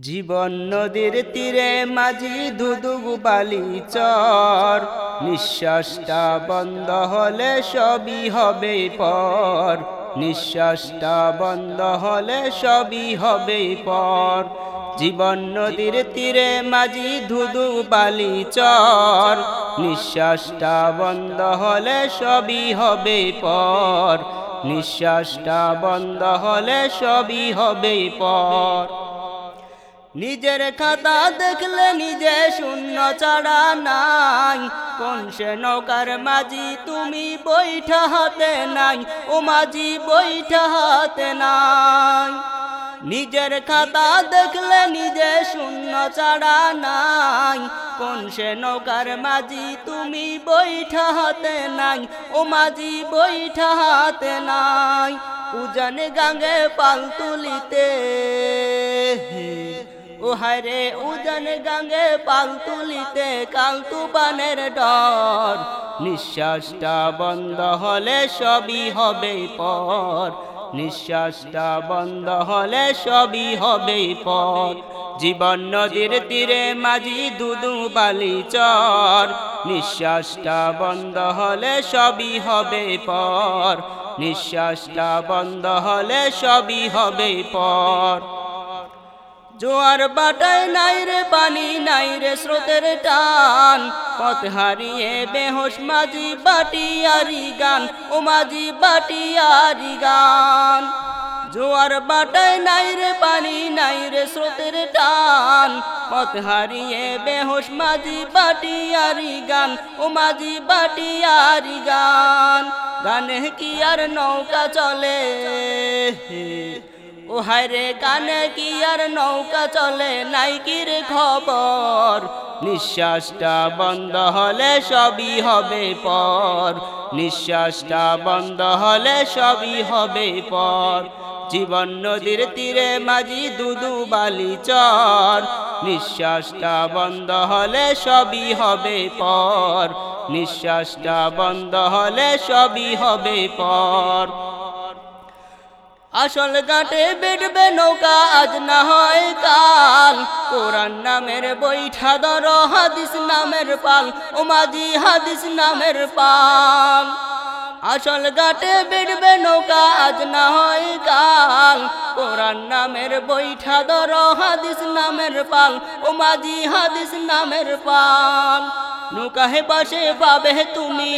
জীবন নদীর তীরে মাঝি দুদুগু বালি চর। নিঃশ্বাসটা বন্ধ হলে সবই হবে পর। নিঃশ্বাসটা বন্ধ হলে সবই হবে পর। জীবন নদীর তীরে মাঝি ধুধু বালি চর। নিঃশ্বাসটা বন্ধ হলে সবই হবে পর। নিঃশ্বাসটা বন্ধ হলে সবই হবে পর। নিজের খাতা দেখলে নিজে শূন্য ছাড়া নাই। কোন সে নৌকার মাঝি তুমি বৈঠা হাতে নাই, ও মাঝি বৈঠা হাতে নাই। নিজের খাতা দেখলে নিজে শূন্য ছাড়া নাই। কোন সে নৌকার মাঝি তুমি বৈঠা হাতে নাই, ও মাঝি বৈঠা হাতে নাই। উজান গাঙ্গে পাল তুলিতে ও হায়রে উজান গাঙ্গে পাল তুলিতে কাল তুবানের ডর। নিঃশ্বাসটা বন্ধ হলে সবই হবে পর। নিঃশ্বাসটা বন্ধ হলে সবই হবে পর। জীবন নদীর তীরে মাঝি দুদু বালি চর। নিঃশ্বাসটা বন্ধ হলে সবই হবে পর। নিঃশ্বাসটা বন্ধ হলে সবই হবে পর। জোয়ার বাটায় নাই রে, পানি নাই রে, স্রোতের টান। পথ হারিয়ে বেহোশ মাঝি বাটিয়ারি গান, ও মাঝি বাটিয়ারি গান। জোয়ার বাটায় নাই রে, পানি নাই রে, স্রোতের টান। পথ হারিয়ে বেহোশ মাঝি বাটিয়ারি গান, ও মাঝি বাটিয়ারি গান। গানে কি আর নৌকা চলে? ও কানে কি আর নৌকা চলে? নাইকির খবর। নিঃশ্বাসটা বন্ধ হলে সবই হবে পর। নিঃশ্বাসটা বন্ধ হলে সবই হবে পর। জীবন নদীর তীরে মাঝি দুদু বালি চর। নিঃশ্বাসটা বন্ধ হলে সবই হবে পর। নিঃশ্বাসটা বন্ধ হলে সবই হবে পর। আসল ঘাটে বেডবে নৌকা, আজ না হয় কাল। কোরআন নামের বৈঠা ধর, হাদিস নামের পাল। ও মাঝি হাদিস নামের পাল। আসল ঘাটে বেডবে নৌকা, আজ না হয় কাল। কোরআন নামের বৈঠা ধর, হাদিস নামের পাল। ও মাঝি হাদিস নামের পাল। নৌকাহে পাশে পাবে তুমি।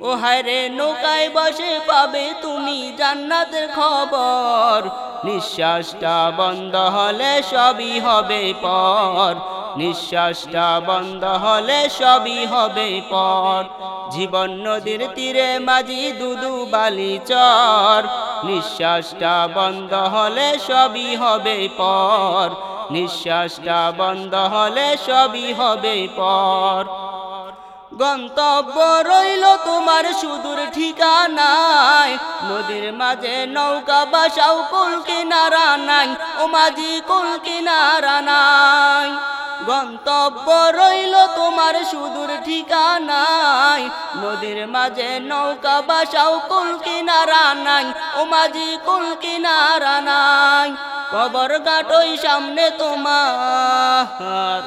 ও হায়রে নৌকায় বসে পাবে তুমি জান্নাতের খবর। নিঃশ্বাসটা বন্ধ হলে সবই হবে পর। নিঃশ্বাসটা বন্ধ হলে সবই হবে পর। জীবন নদীর তীরে মাঝি দুদু বালি চর। নিঃশ্বাসটা বন্ধ হলে সবই হবে পর। নিঃশ্বাসটা বন্ধ হলে সবই হবে পর। গন্তব্য রইল তোমার সুদূর ঠিকানায়। নদীর মাঝে নৌকা বাসাও কুল কিনারা নাই, ও মাঝি কুল কিনারা নাই। গন্তব্য রইল তোমার সুদূর ঠিকানায়। নদীর মাঝে নৌকা বাসাও কুল কিনারা নাই, ও মাঝি কুল কিনারা নাই। কবর গাটই সামনে তোমার,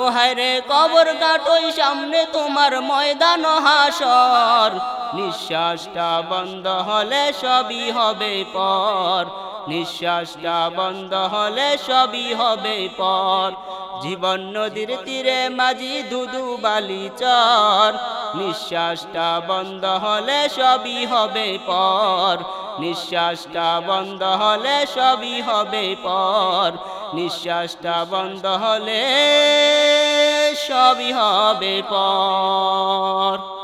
ও হায়রে কবর গাটই সামনে তোমার ময়দান হাসর। নিঃশ্বাসটা বন্ধ হলে সবই হবে পর, নিঃশ্বাসটা বন্ধ হলে সবই হবে পর। জীবন নদীর তীরে মাঝি দুদু বালি চর। নিঃশ্বাসটা বন্ধ হলে সবই হবে পর। নিঃশ্বাসটা বন্ধ হলে সবই হবে পর। নিঃশ্বাসটা বন্ধ হলে সবই হবে পর।